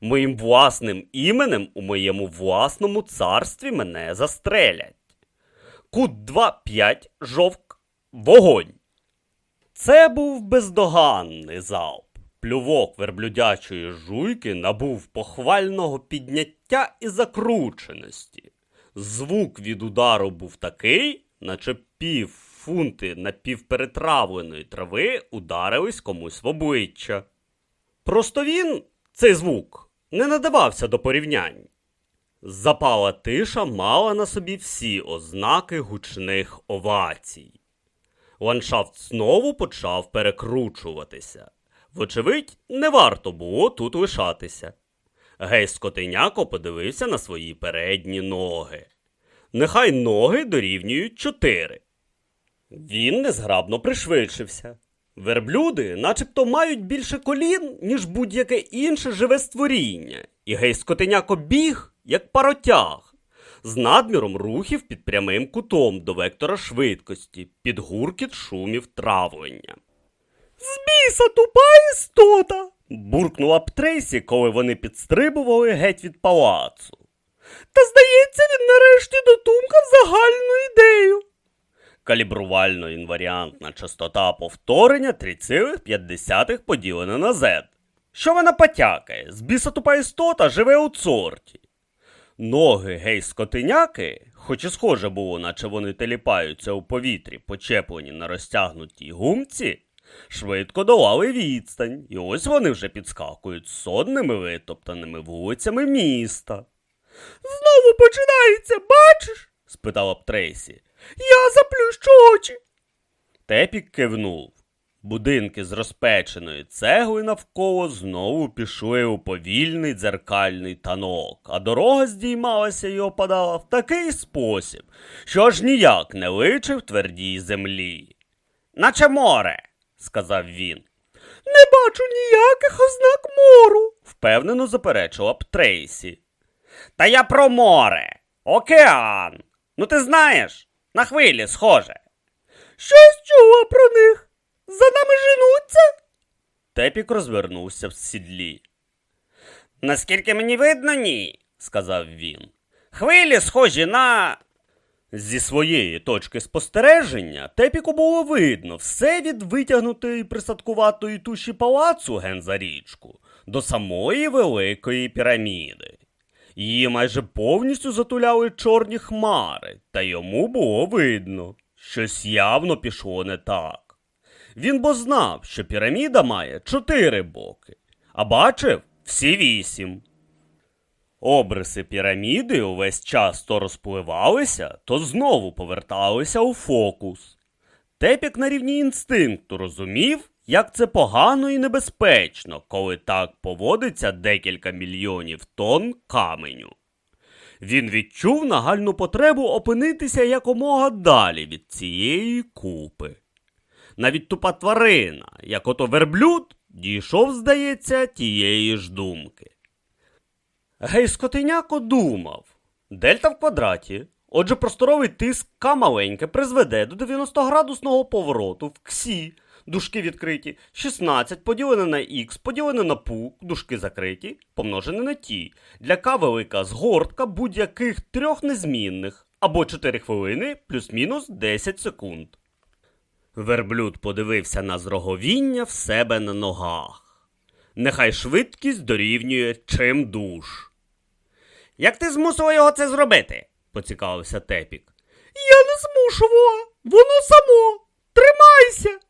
Моїм власним іменем у моєму власному царстві мене застрелять. Кут 2-5, жовк, вогонь. Це був бездоганний залп. Плювок верблюдячої жуйки набув похвального підняття і закрученості. Звук від удару був такий, наче пів фунти напівперетравленої трави ударились комусь в обличчя. Просто він, цей звук, не надавався до порівнянь. Запала тиша мала на собі всі ознаки гучних овацій. Ландшафт знову почав перекручуватися. Вочевидь, не варто було тут лишатися. Гей скотиняко подивився на свої передні ноги. Нехай ноги дорівнюють чотири. Він незграбно пришвидшився. Верблюди начебто мають більше колін, ніж будь-яке інше живе створіння, і гей скотиняко біг, як паротяг, з надміром рухів під прямим кутом до вектора швидкості, під гуркіт шумів травлення. З біса тупа істота. Буркнула б Трейсі, коли вони підстрибували геть від палацу. Та здається, він нарешті дотумкав загальну ідею. Калібрувально-інваріантна частота повторення 3,5 поділена на Z. Що вона потякає? З біса тупа істота живе у цорті. Ноги гей скотиняки, хоч і схоже було, наче вони теліпаються у повітрі, почеплені на розтягнутій гумці, швидко долали відстань, і ось вони вже підскакують сонними витоптаними вулицями міста. Знову починається, бачиш? спитала б Трейсі. Я заплющу очі. Тепік кивнув. Будинки з розпеченої цегли навколо знову пішли у повільний дзеркальний танок, а дорога здіймалася і опадала в такий спосіб, що аж ніяк не личив твердій землі. Наче море, сказав він. Не бачу ніяких ознак мору. Впевнено заперечила б Трейсі. Та я про море. Океан. Ну ти знаєш, на хвилі схоже. Щось чула про них. За нами женуться? Тепік розвернувся в сідлі. Наскільки мені видно, ні, сказав він. Хвилі схожі на. Зі своєї точки спостереження Тепіку було видно все від витягнутої присадкуватої туші палацу ген за річку до самої великої піраміди. Її майже повністю затуляли чорні хмари, та йому було видно, щось явно пішло не так. Він бо знав, що піраміда має чотири боки, а бачив всі вісім. Обриси піраміди увесь час то розпливалися, то знову поверталися у фокус. Тепік на рівні інстинкту розумів, як це погано і небезпечно, коли так поводиться декілька мільйонів тонн каменю. Він відчув нагальну потребу опинитися якомога далі від цієї купи. Навіть тупа тварина, як ото верблюд, дійшов, здається, тієї ж думки. Гей, скотиняко думав. Дельта в квадраті. Отже, просторовий тиск К маленьке призведе до 90-градусного повороту в ксі, дужки відкриті, 16 поділене на х, поділене на пу, дужки закриті, помножене на ті. Для К велика згортка будь-яких трьох незмінних, або 4 хвилини плюс-мінус 10 секунд. Верблюд подивився на зроговіння в себе на ногах. Нехай швидкість дорівнює чим душ. Як ти змусила його це зробити? поцікавився Тепік. Я не змушувала. Воно само. Тримайся.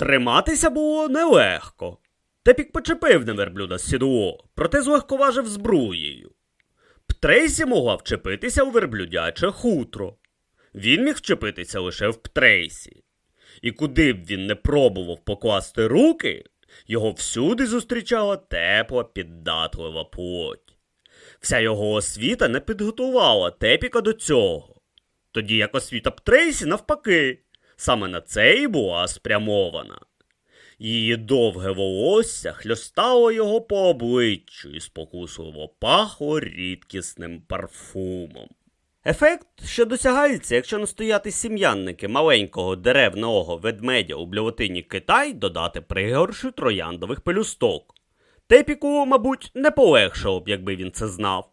Триматися було нелегко. Тепік почепив на верблюда сідло, проте злегковажив збруєю. Птрейсі могла вчепитися у верблюдяче хутро. Він міг вчепитися лише в Птрейсі. І куди б він не пробував покласти руки, його всюди зустрічала тепла, піддатлива плоть. Вся його освіта не підготувала Тепіка до цього. Тоді як освіта Птрейсі, навпаки, саме на це і була спрямована. Її довге волосся хльостало його по обличчю і спокусливо пахло рідкісним парфумом. Ефект, що досягається, якщо настояти сім'янники маленького деревного ведмедя у блювотині Китай додати пригоршу трояндових пелюсток. Тепіку, мабуть, не полегшало б, якби він це знав.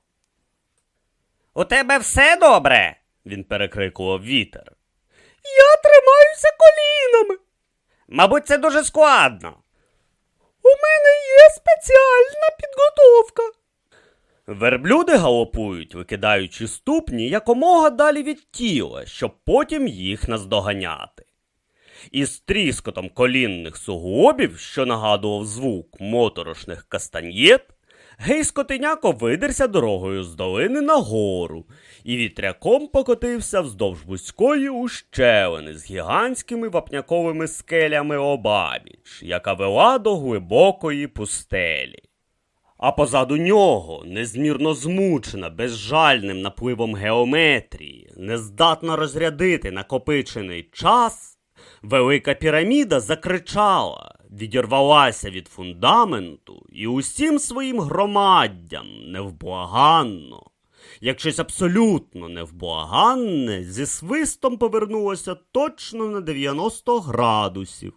У тебе все добре? Він перекрикував вітер. Я тримаюся колінами. Мабуть, це дуже складно. У мене є спеціальна підготовка. Верблюди галопують, викидаючи ступні якомога далі від тіла, щоб потім їх наздоганяти. Із тріскотом колінних суглобів, що нагадував звук моторошних кастаньєт, гей скотиняко видерся дорогою з долини нагору і вітряком покотився вздовж вузької ущелини з гігантськими вапняковими скелями обабіч, яка вела до глибокої пустелі. А позаду нього, незмірно змучена безжальним напливом геометрії, нездатна розрядити накопичений час, велика піраміда закричала, відірвалася від фундаменту і усім своїм громаддям невблаганно, як щось абсолютно невблаганне, зі свистом повернулося точно на 90 градусів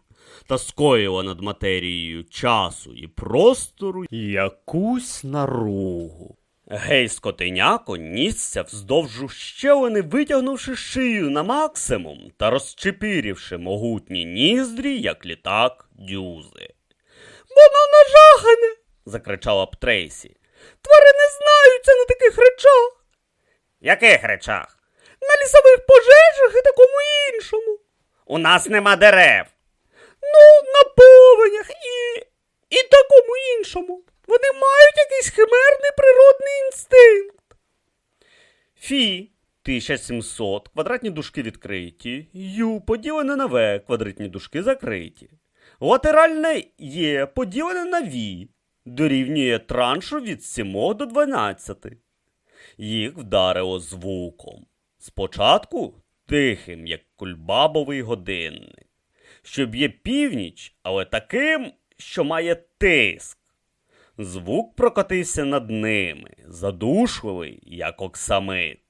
та скоїла над матерією часу і простору якусь наругу. Гей, скотиняко нісся вздовж ущелини, витягнувши шию на максимум та розчепірівши могутні ніздрі, як літак дюзи. Воно нажахане. закричала б Трейсі. Тварини знаються на таких речах. Яких речах? На лісових пожежах і такому іншому. У нас нема дерев. Ну, на повенях і. і такому іншому. Вони мають якийсь химерний природний інстинкт. Фі 1700, квадратні дужки відкриті, Ю поділене на В, квадратні дужки закриті. Латеральне Є поділене на Ві, дорівнює траншу від 7 до 12. Їх вдарило звуком. Спочатку тихим, як кульбабовий годинник, що б'є північ, але таким, що має тиск. Звук прокотився над ними, задушливий, як оксамит,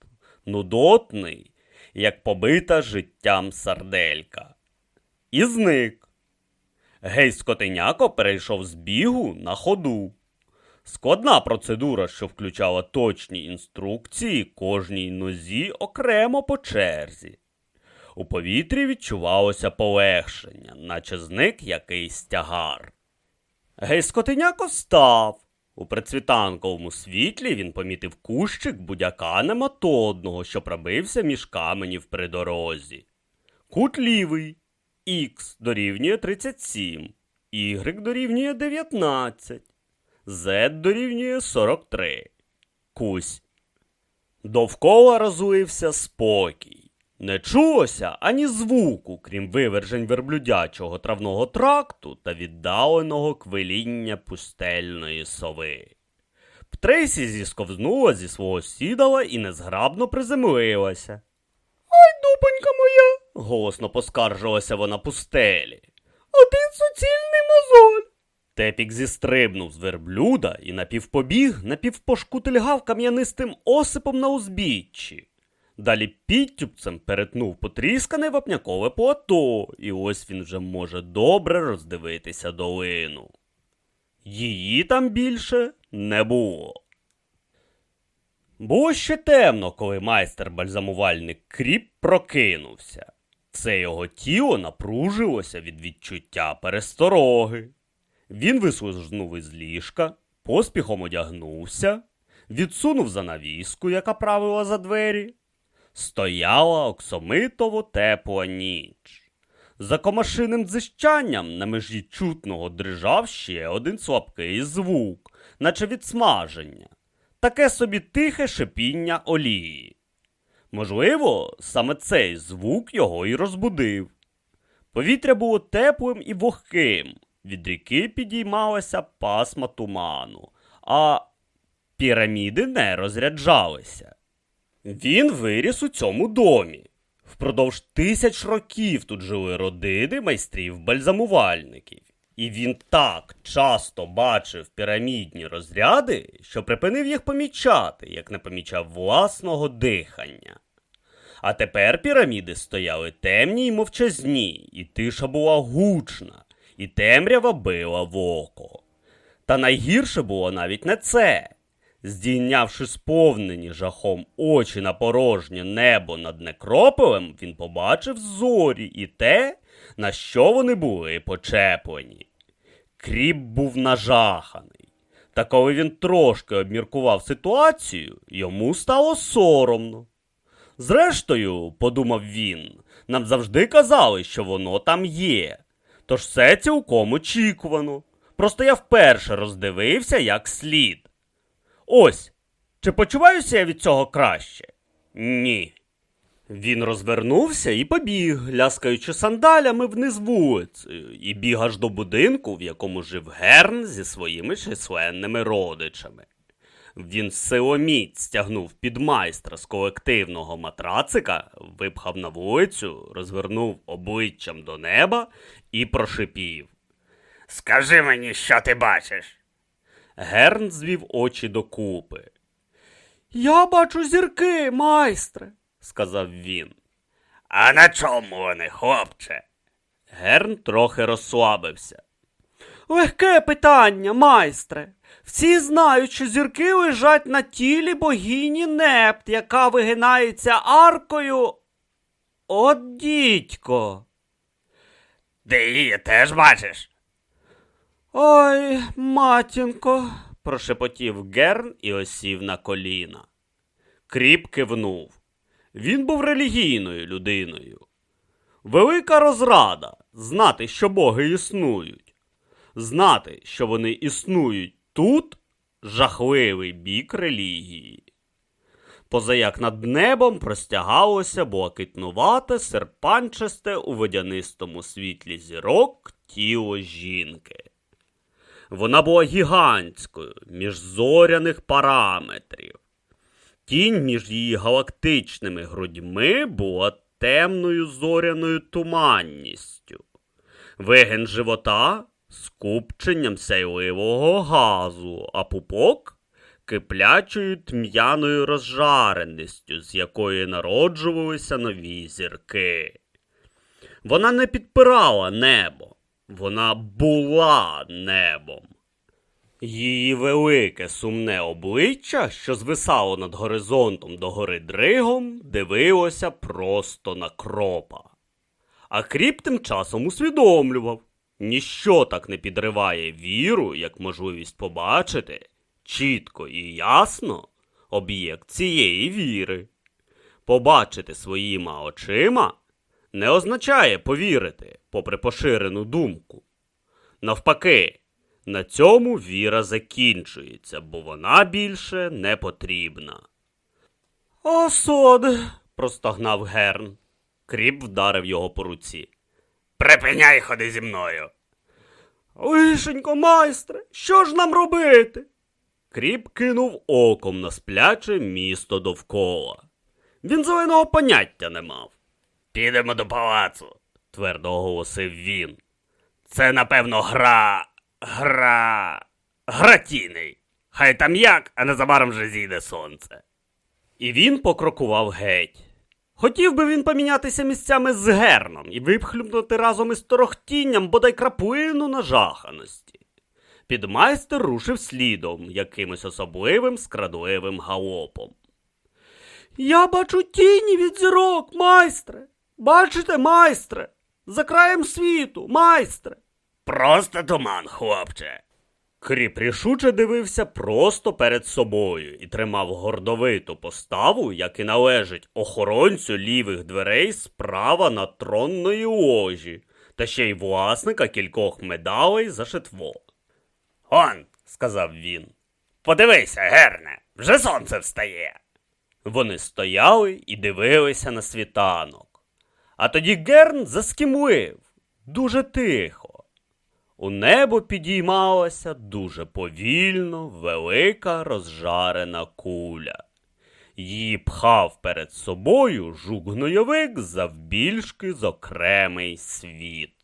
нудотний, як побита життям сарделька. І зник. Гей скотиняко перейшов з бігу на ходу. Складна процедура, що включала точні інструкції кожній нозі окремо по черзі. У повітрі відчувалося полегшення, наче зник якийсь тягар. Гей, скотиняко став. У предцвітанковому світлі він помітив кущик будяка нематодного, що пробився між каменів при дорозі. Кут лівий. Х дорівнює 37, Y дорівнює 19, Z дорівнює 43. Кусь. Довкола розлився спокій. Не чулося ані звуку, крім вивержень верблюдячого травного тракту та віддаленого квиління пустельної сови. Птрейсі зісковзнула зі свого сідала і незграбно приземлилася. Ой, дупонька моя, Голосно поскаржилася вона пустелі. один суцільний мозоль. Тепік зістрибнув з верблюда і напівпобіг, напівпошкутильгав кам'янистим осипом на узбіччі. Далі підтюпцем перетнув потріскане вапнякове плато, і ось він вже може добре роздивитися долину. Її там більше не було. Було ще темно, коли майстер-бальзамувальник кріп прокинувся. Все його тіло напружилося від відчуття перестороги. Він вислизнув із ліжка, поспіхом одягнувся, відсунув занавіску, яка правила за двері. Стояла оксомитово тепла ніч. За комашиним дзищанням на межі чутного дрижав ще один слабкий звук, наче від смаження, таке собі тихе шипіння олії. Можливо, саме цей звук його і розбудив. Повітря було теплим і вогким, від ріки підіймалася пасма туману, а піраміди не розряджалися. Він виріс у цьому домі. Впродовж тисяч років тут жили родини майстрів-бальзамувальників. І він так часто бачив пірамідні розряди, що припинив їх помічати, як не помічав власного дихання. А тепер піраміди стояли темні й мовчазні, і тиша була гучна, і темрява била в око. Та найгірше було навіть не це. Здійнявши сповнені жахом очі на порожнє небо над некропелем, він побачив зорі і те, на що вони були почеплені. Кріп був нажаханий. Та коли він трошки обміркував ситуацію, йому стало соромно. Зрештою, подумав він, нам завжди казали, що воно там є. Тож все цілком очікувано. Просто я вперше роздивився як слід. Ось, чи почуваюся я від цього краще? Ні. Він розвернувся і побіг, ляскаючи сандалями вниз вулицею, і біг аж до будинку, в якому жив Герн зі своїми численними родичами. Він силоміць стягнув підмайстра з колективного матрацика, випхав на вулицю, розвернув обличчям до неба і прошипів. Скажи мені, що ти бачиш. Герн звів очі докупи. Я бачу зірки, майстре. Сказав він. А на чому вони, хлопче? Герн трохи розслабився. Легке питання, майстре. Всі знають, що зірки лежать на тілі богині Непт, яка вигинається аркою. От дідько. Ти її теж бачиш? Ой, матінко. прошепотів Герн і осів на коліна. Кріп кивнув. Він був релігійною людиною. Велика розрада знати, що боги існують. Знати, що вони існують тут жахливий бік релігії. Позаяк над небом простягалося блакитнувате, серпанчасте у водянистому світлі зірок тіло жінки. Вона була гігантською, між зоряних параметрів. Тінь між її галактичними грудьми була темною зоряною туманністю. Вигін живота скупченням сяйливого газу, а пупок киплячою тм'яною розжареністю, з якої народжувалися нові зірки. Вона не підпирала небо, вона була небом. Її велике сумне обличчя, що звисало над горизонтом до гори дригом, дивилося просто на кропа. А кріп тим часом усвідомлював, ніщо так не підриває віру, як можливість побачити чітко і ясно об'єкт цієї віри. Побачити своїми очима не означає повірити, попри поширену думку. Навпаки, на цьому віра закінчується, бо вона більше не потрібна. Осод. Простогнав Герн. Кріп вдарив його по руці. Припиняй ходи зі мною. Лишенько, майстре, що ж нам робити? Кріп кинув оком на спляче місто довкола. Він зеленого поняття не мав, Підемо до палацу. твердо оголосив він. Це, напевно, гра. Гра. гратіний. Хай там як, а незабаром вже зійде сонце. І він покрокував геть. Хотів би він помінятися місцями з герном і випхлюпнути разом із торохтінням бодай краплину нажаханості. Підмайстер рушив слідом якимось особливим скрадливим галопом. Я бачу тіні від зірок, майстре. Бачите, майстре? За краєм світу, майстре. Просто туман, хлопче. Кріп рішуче дивився просто перед собою і тримав гордовиту поставу, як і належить охоронцю лівих дверей справа на тронної ложі, та ще й власника кількох медалей за шитво. Он, Сказав він. подивися, Герне, вже сонце встає. Вони стояли і дивилися на світанок. А тоді Герн заскімлив дуже тихо. У небо підіймалася дуже повільно велика розжарена куля. Її пхав перед собою жук-гнойовик завбільшки з окремий світ.